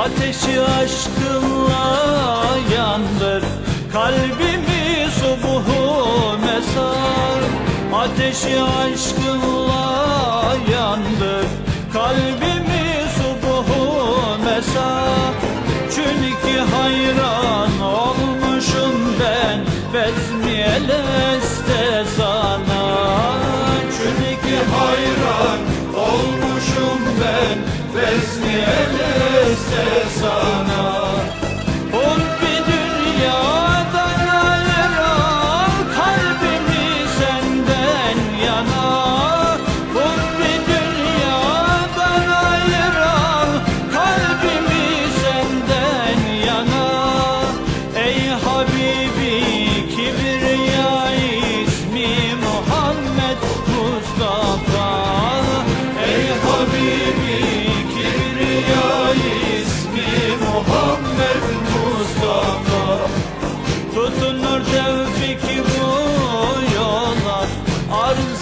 Ateşi aşkınla yandır Kalbimi subuhu mesar. Ateşi aşkınla yandır Kalbimi gibi Kibriya ismi Muhammed Mustafa Tutunur tevfik bu yola Arz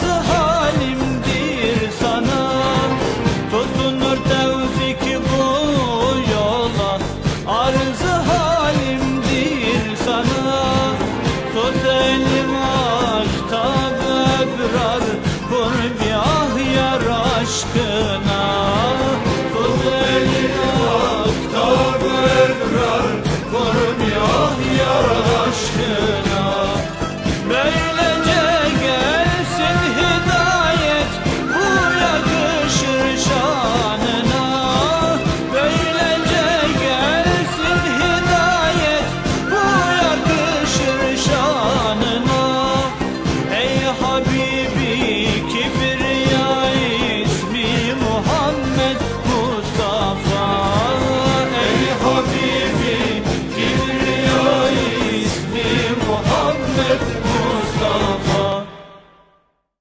aşkına Tut elini aktar ebrar Varım ya yar aşkına. Böylece gelsin hidayet Bu yakışır şanına. Böylece gelsin hidayet Bu yakışır şanına. Ey Habib Thank you.